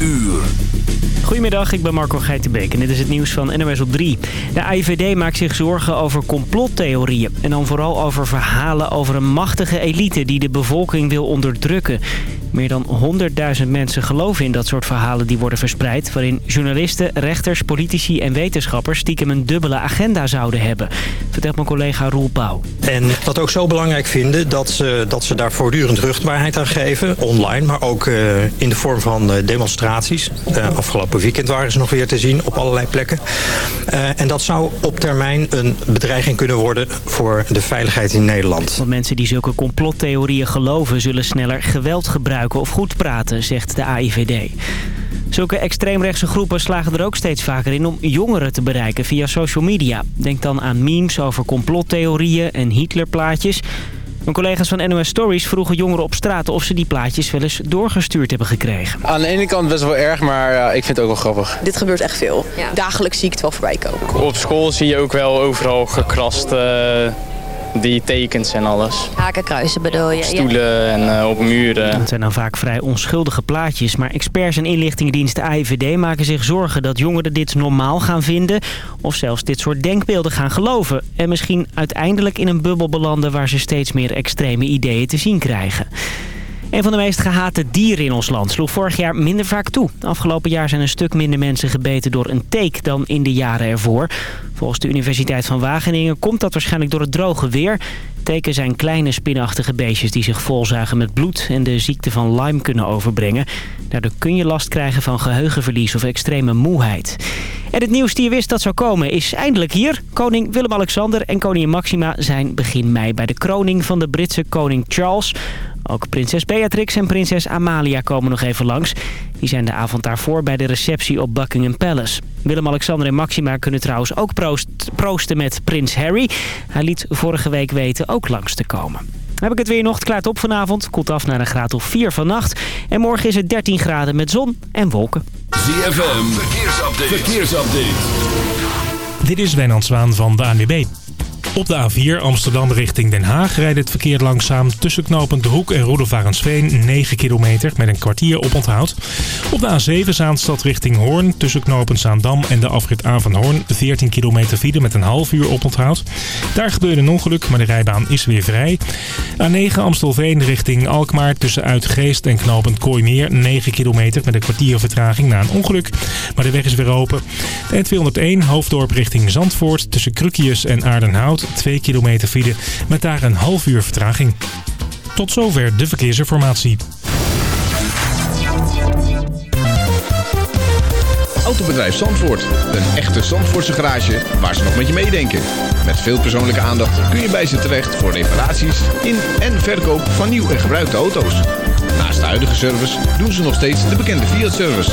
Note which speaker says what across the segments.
Speaker 1: uur.
Speaker 2: Goedemiddag, ik ben Marco Geitenbeek en dit is het nieuws van NOS op 3. De AIVD maakt zich zorgen over complottheorieën. En dan vooral over verhalen over een machtige elite die de bevolking wil onderdrukken. Meer dan 100.000 mensen geloven in dat soort verhalen die worden verspreid... waarin journalisten, rechters, politici en wetenschappers stiekem een dubbele agenda zouden hebben. Vertelt mijn collega Roel Pauw.
Speaker 3: En dat ook zo belangrijk vinden dat ze, dat ze daar voortdurend rugbaarheid aan geven. Online, maar ook uh, in de vorm van uh, demonstraties. Uh, afgelopen weekend waren ze nog weer te zien op allerlei plekken. en dat zou op termijn een bedreiging kunnen worden voor de veiligheid in Nederland.
Speaker 2: Want mensen die zulke complottheorieën geloven zullen sneller geweld gebruiken of goed praten, zegt de AIVD. Zulke extreemrechtse groepen slagen er ook steeds vaker in om jongeren te bereiken via social media. Denk dan aan memes over complottheorieën en Hitlerplaatjes. Mijn collega's van NOS Stories vroegen jongeren op straat of ze die plaatjes wel eens doorgestuurd hebben gekregen.
Speaker 4: Aan de ene kant best wel erg, maar ik vind het ook wel grappig.
Speaker 5: Dit gebeurt echt veel. Ja. Dagelijks zie ik het wel voorbij komen.
Speaker 4: Op school zie je ook wel overal gekrast... Uh die tekens en alles.
Speaker 6: Hakenkruisen bedoel je?
Speaker 4: Stoelen en uh, op muren.
Speaker 2: Het zijn dan vaak vrij onschuldige plaatjes. Maar experts en inlichtingendienst IVD maken zich zorgen dat jongeren dit normaal gaan vinden. Of zelfs dit soort denkbeelden gaan geloven. En misschien uiteindelijk in een bubbel belanden waar ze steeds meer extreme ideeën te zien krijgen. Een van de meest gehate dieren in ons land sloeg vorig jaar minder vaak toe. Afgelopen jaar zijn een stuk minder mensen gebeten door een teek dan in de jaren ervoor. Volgens de Universiteit van Wageningen komt dat waarschijnlijk door het droge weer. Teken zijn kleine spinachtige beestjes die zich volzuigen met bloed en de ziekte van Lyme kunnen overbrengen. Daardoor kun je last krijgen van geheugenverlies of extreme moeheid. En het nieuws die je wist dat zou komen is eindelijk hier. Koning Willem-Alexander en koningin Maxima zijn begin mei bij de kroning van de Britse koning Charles. Ook prinses Beatrix en prinses Amalia komen nog even langs. Die zijn de avond daarvoor bij de receptie op Buckingham Palace. Willem-Alexander en Maxima kunnen trouwens ook proost, proosten met prins Harry. Hij liet vorige week weten ook langs te komen. Heb ik het weer nog? Het klaart op vanavond. Koelt af naar een graad of 4 vannacht. En morgen is het 13 graden met zon en wolken.
Speaker 1: ZFM, verkeersupdate. verkeersupdate.
Speaker 7: Dit is Wijnand Zwaan van de ANWB. Op de A4 Amsterdam richting Den Haag rijdt het verkeer langzaam tussen knooppunt De Hoek en Roelofarensveen 9 kilometer met een kwartier op onthoud. Op de A7 Zaanstad richting Hoorn tussen knooppunt Zaandam en de afrit A van Hoorn 14 kilometer file met een half uur op onthoud. Daar gebeurde een ongeluk, maar de rijbaan is weer vrij. A9 Amstelveen richting Alkmaar tussen Uitgeest en knooppunt Kooimeer 9 kilometer met een kwartier vertraging na een ongeluk. Maar de weg is weer open. De N201 Hoofddorp richting Zandvoort tussen Krukjes en Aardenhout 2 kilometer file met daar een half uur vertraging. Tot zover de verkeersinformatie.
Speaker 8: Autobedrijf Zandvoort. Een echte Zandvoortse garage waar ze nog met je meedenken. Met veel persoonlijke aandacht kun je bij ze terecht voor reparaties in en verkoop van nieuw en gebruikte auto's. Naast de huidige service doen ze nog steeds de bekende Fiat-service.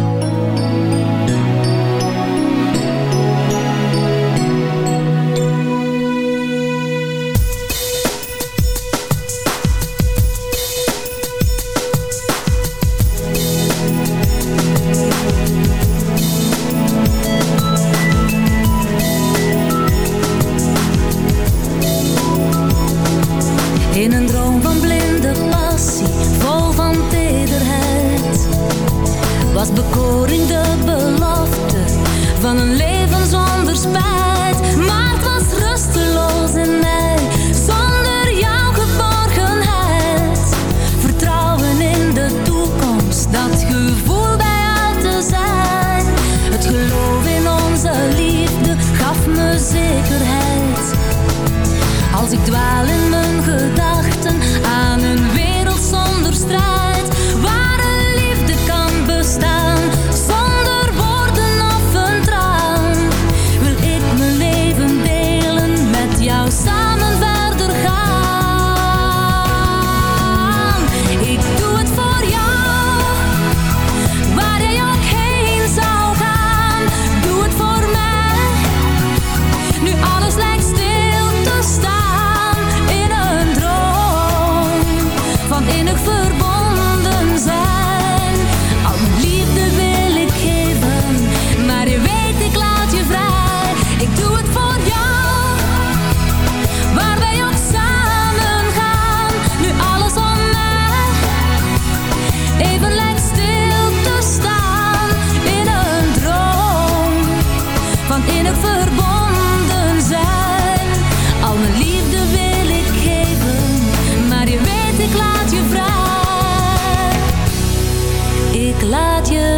Speaker 9: Claudia.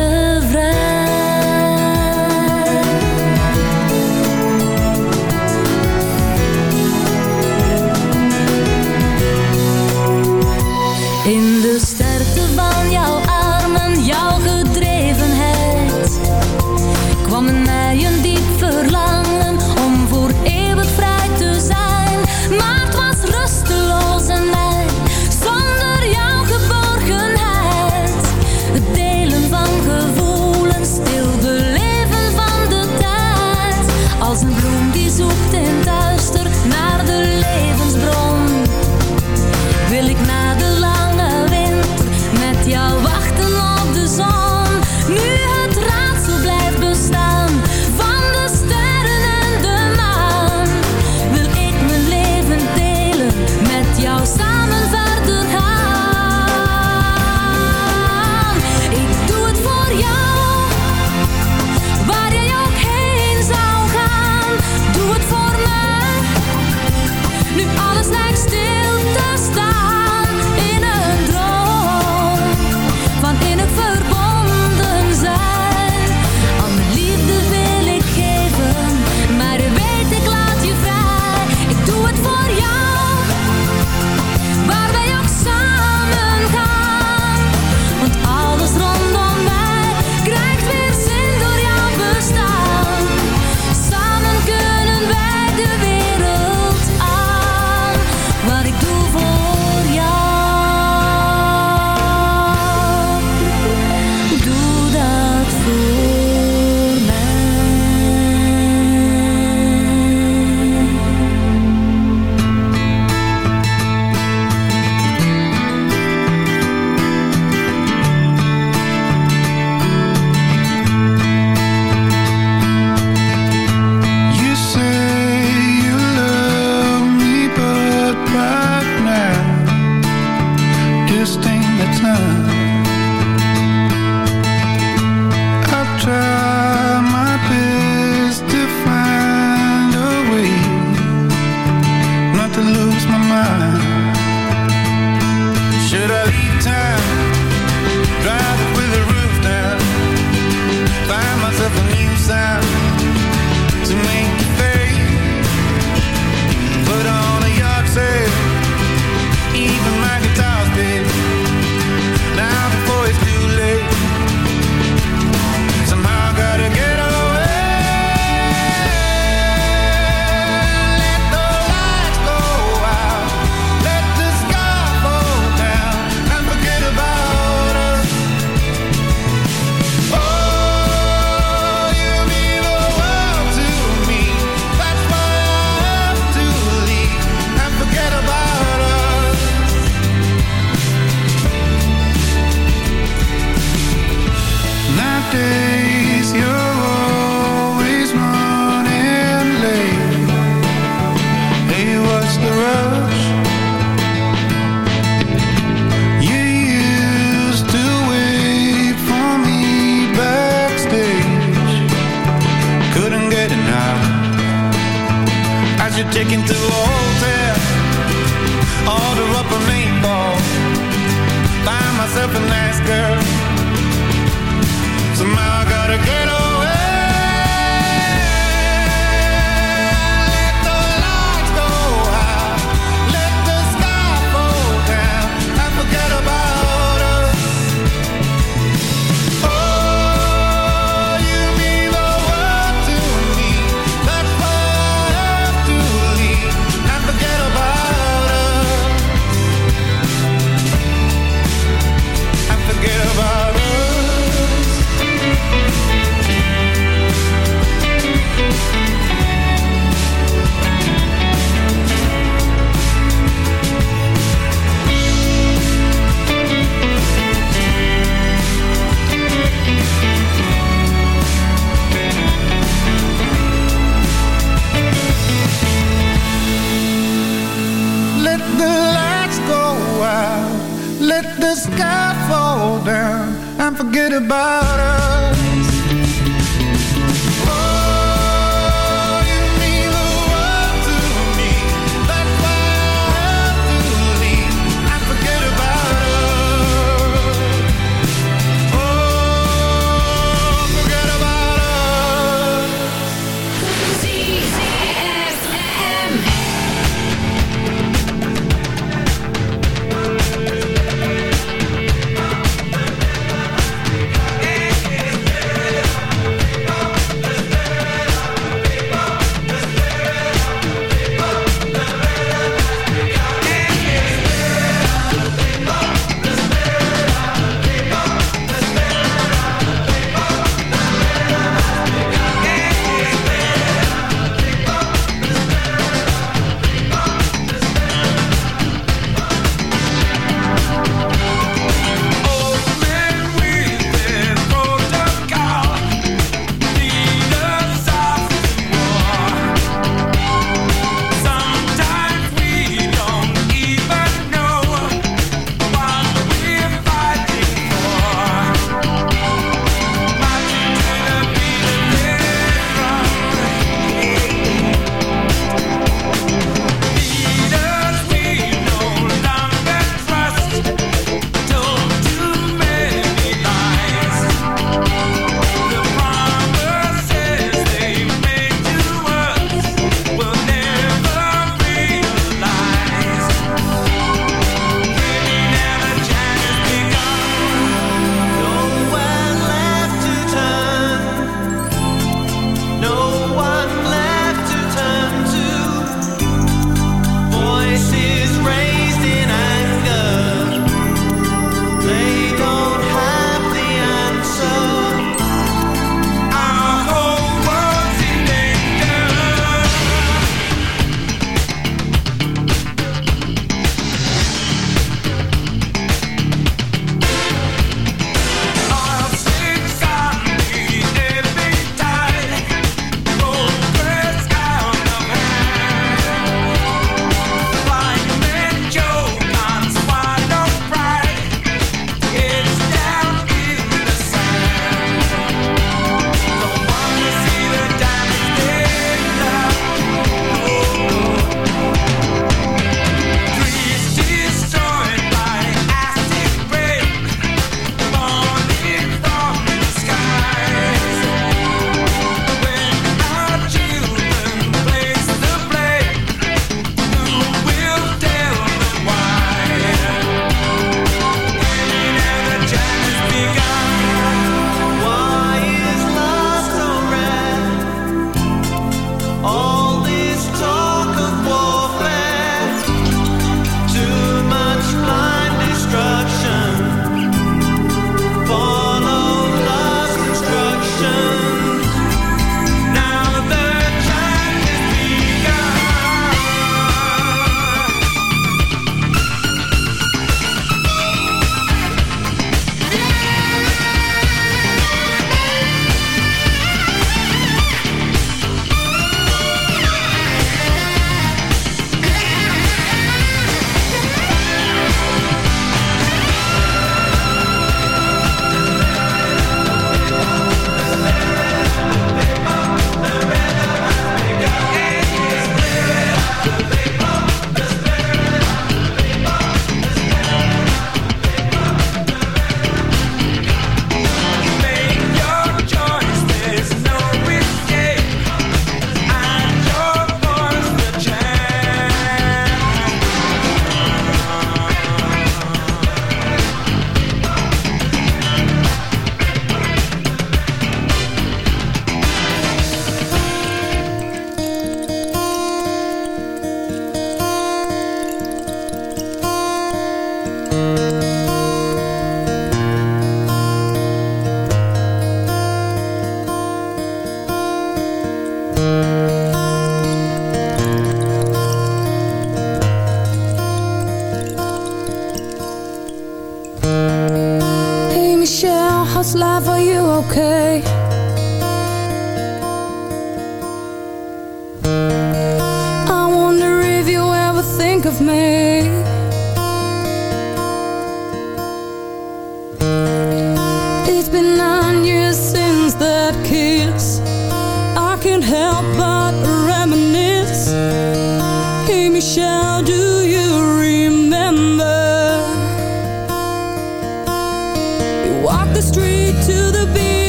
Speaker 9: Life, are you okay?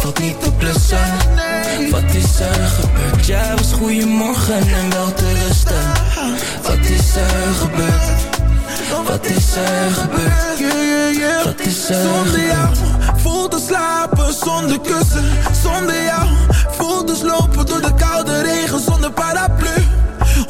Speaker 10: valt niet te Wat is er gebeurd? Jij was goeiemorgen en wel te rusten. Wat is er gebeurd? Wat is er gebeurd? Wat is er
Speaker 11: Zonder jou voel te slapen zonder kussen. Zonder jou voel dus lopen door de koude regen zonder paraplu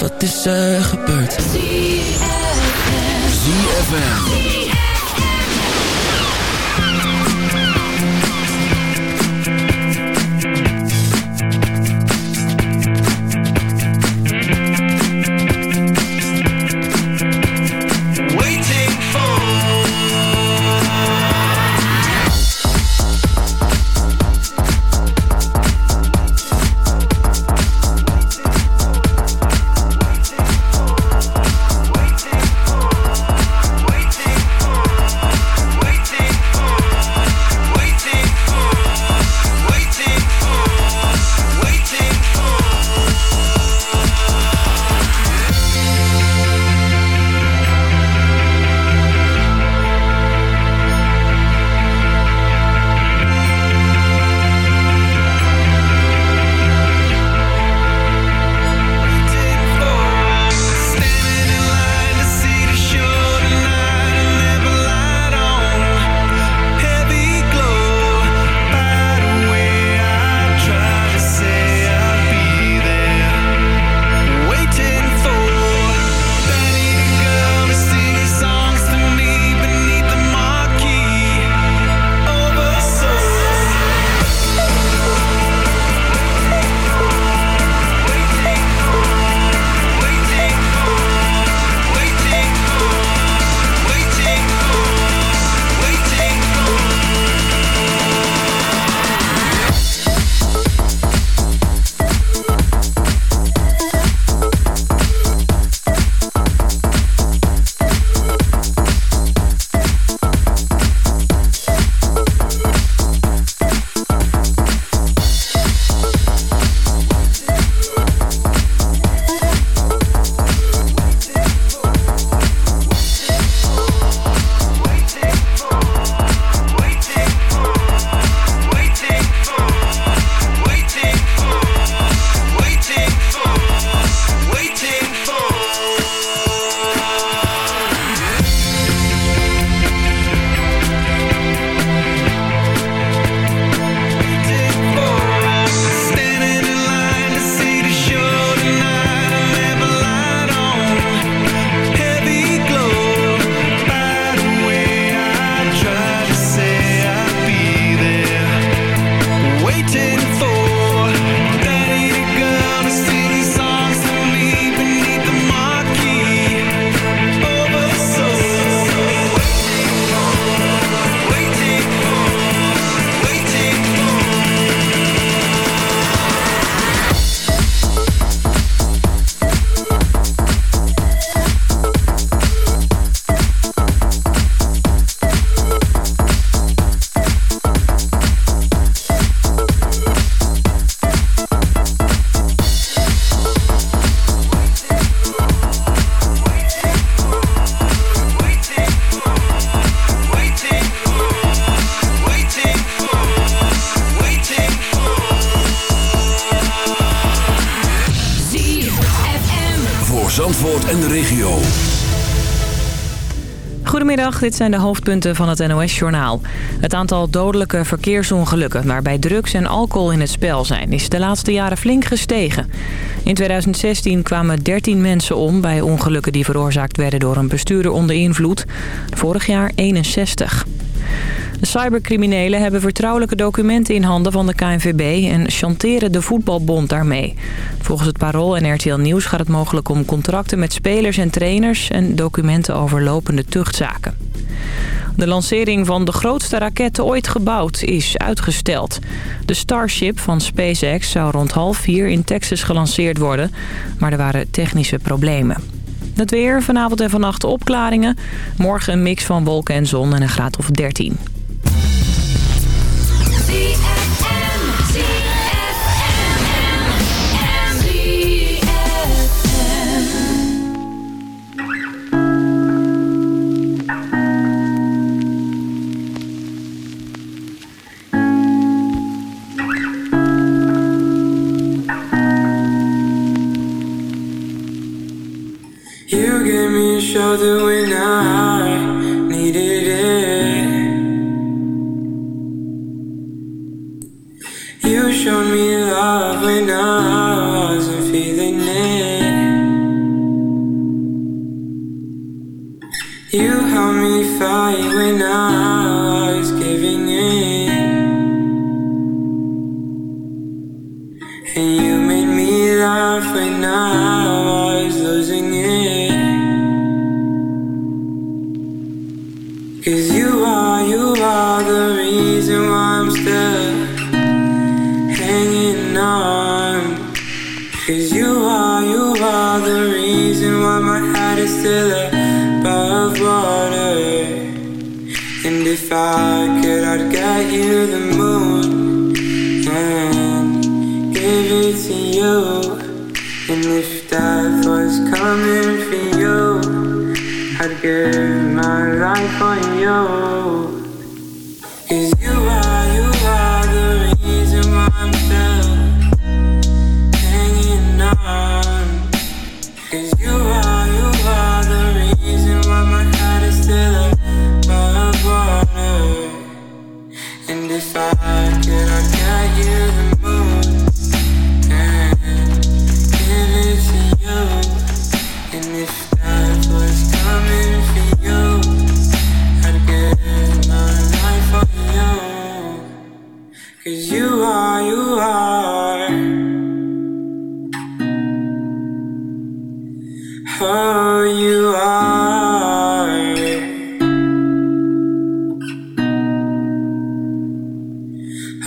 Speaker 10: Wat is er gebeurd?
Speaker 12: ZFM.
Speaker 13: Dit zijn de hoofdpunten van het NOS-journaal. Het aantal dodelijke verkeersongelukken waarbij drugs en alcohol in het spel zijn... is de laatste jaren flink gestegen. In 2016 kwamen 13 mensen om bij ongelukken die veroorzaakt werden door een bestuurder onder invloed. Vorig jaar 61. De cybercriminelen hebben vertrouwelijke documenten in handen van de KNVB... en chanteren de voetbalbond daarmee. Volgens het Parool en RTL Nieuws gaat het mogelijk om contracten met spelers en trainers... en documenten over lopende tuchtzaken. De lancering van de grootste raket ooit gebouwd is uitgesteld. De Starship van SpaceX zou rond half vier in Texas gelanceerd worden... maar er waren technische problemen. Het weer, vanavond en vannacht opklaringen. Morgen een mix van wolken en zon en een graad of 13.
Speaker 14: You gave me a shoulder when I needed it. I could, I'd get you the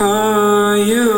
Speaker 14: Are you?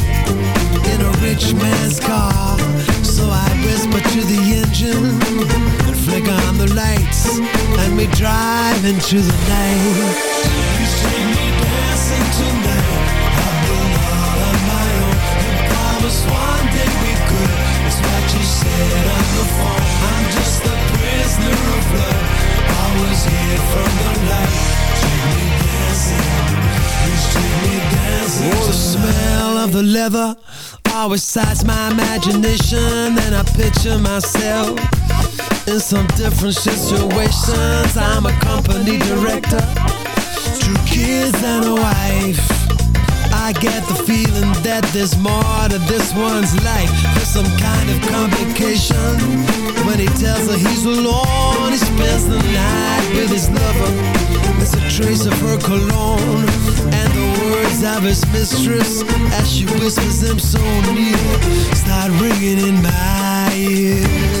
Speaker 12: rich man's car. So I whisper to the engine And flick on the lights And we drive into the night. You see me dancing tonight. I've been all on my own. You promised one day we could. It's what you said on the phone. I'm just a prisoner of love. I was here from the night You see me dancing. You see me dancing. Oh, the smell of the leather. I always size my imagination And I picture myself In some different situations. I'm a company director Two kids and a wife. I get the feeling that there's more to this one's life. There's some kind of complication When he tells her he's alone. He spends the night with his lover. There's a trace of her cologne And words of his mistress As she whispers them so near Start ringing in my ears.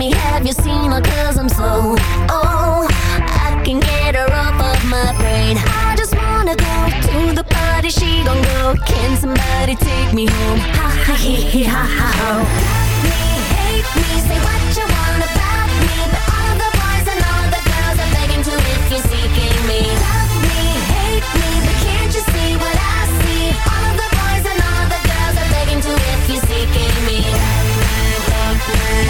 Speaker 15: me, have you seen her? Cause I'm so, oh, I can get her off of my brain. I just wanna go to the party, she gon' go. Can somebody take me home? Ha ha he he ha ha ho. Me, hate me, say what you want about me, but all the boys and all the girls are begging to if you're seeking me. Love me, hate me, but can't you see what I see? All the boys and all the girls are begging to if you're seeking me. Amy